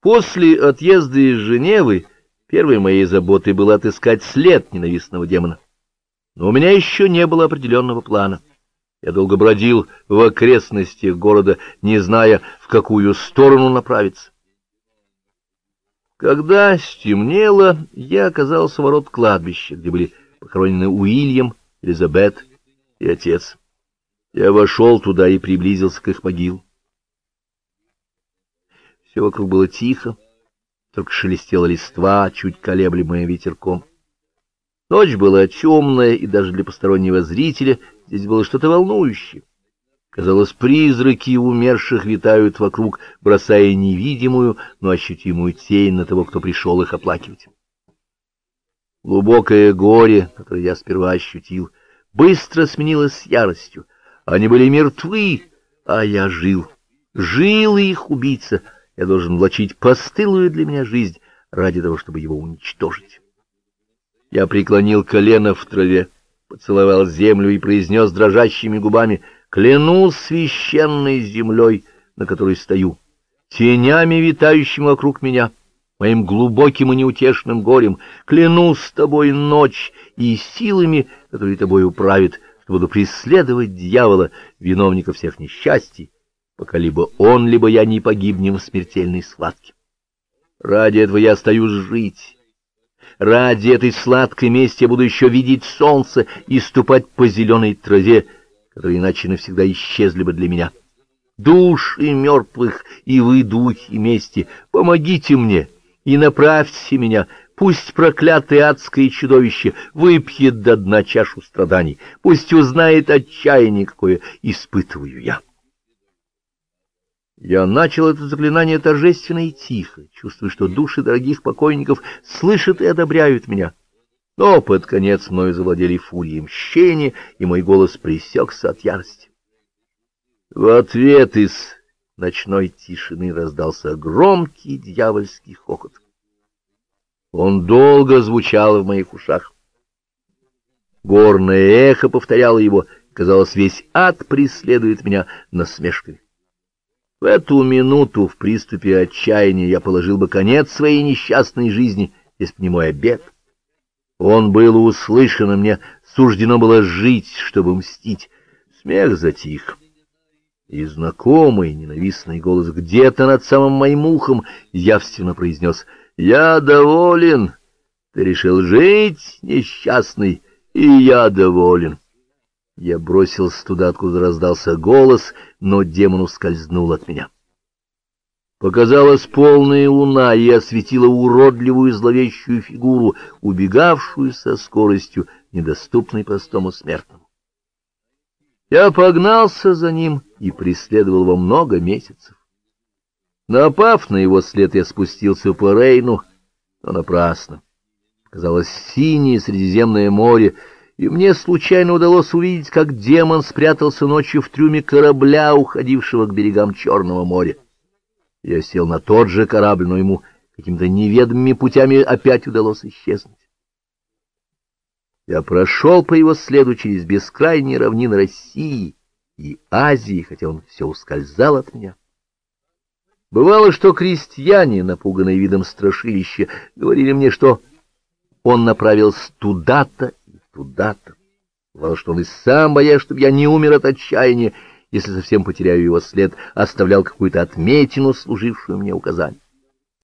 После отъезда из Женевы первой моей заботой было отыскать след ненавистного демона. Но у меня еще не было определенного плана. Я долго бродил в окрестностях города, не зная, в какую сторону направиться. Когда стемнело, я оказался у ворот кладбища, где были похоронены Уильям, Элизабет и отец. Я вошел туда и приблизился к их могилам. Все вокруг было тихо, только шелестела листва, чуть колеблемая ветерком. Ночь была темная, и даже для постороннего зрителя здесь было что-то волнующее. Казалось, призраки умерших витают вокруг, бросая невидимую, но ощутимую тень на того, кто пришел их оплакивать. Глубокое горе, которое я сперва ощутил, быстро сменилось яростью. Они были мертвы, а я жил. Жил их убийца — я должен влачить постылую для меня жизнь ради того, чтобы его уничтожить. Я преклонил колено в траве, поцеловал землю и произнес дрожащими губами «Клянусь священной землей, на которой стою, тенями, витающими вокруг меня» моим глубоким и неутешным горем, клянусь тобой ночь и силами, которые тобой управят, что буду преследовать дьявола, виновника всех несчастий, пока либо он, либо я не погибнем в смертельной схватке. Ради этого я остаюсь жить. Ради этой сладкой мести я буду еще видеть солнце и ступать по зеленой траве, которые иначе навсегда исчезли бы для меня. Души мертвых и вы, духи мести, помогите мне и направьте меня, Пусть проклятое адское чудовище выпьет до дна чашу страданий, пусть узнает отчаяние, какое испытываю я. Я начал это заклинание торжественно и тихо, чувствуя, что души дорогих покойников слышат и одобряют меня. Но под конец мною завладели фурии мщения, и мой голос пресекся от ярости. В ответ из ночной тишины раздался громкий дьявольский хохот. Он долго звучал в моих ушах. Горное эхо повторяло его, казалось, весь ад преследует меня насмешками. В эту минуту, в приступе отчаяния, я положил бы конец своей несчастной жизни, если б не мой обед. Он был услышан, и мне суждено было жить, чтобы мстить. Смех затих. И знакомый ненавистный голос где-то над самым моим ухом явственно произнес «Я доволен! Ты решил жить, несчастный, и я доволен!» Я бросился туда, откуда раздался голос, но демон ускользнул от меня. Показалась полная луна и осветила уродливую зловещую фигуру, убегавшую со скоростью, недоступной простому смертному. Я погнался за ним и преследовал его много месяцев. Напав на его след, я спустился по Рейну, но напрасно. Казалось, синее Средиземное море — и мне случайно удалось увидеть, как демон спрятался ночью в трюме корабля, уходившего к берегам Черного моря. Я сел на тот же корабль, но ему какими-то неведомыми путями опять удалось исчезнуть. Я прошел по его следу через бескрайние равнины России и Азии, хотя он все ускользал от меня. Бывало, что крестьяне, напуганные видом страшилища, говорили мне, что он направился туда-то туда-то. Бывало, что он и сам, боясь, чтобы я не умер от отчаяния, если совсем потеряю его след, оставлял какую-то отметину, служившую мне указанием.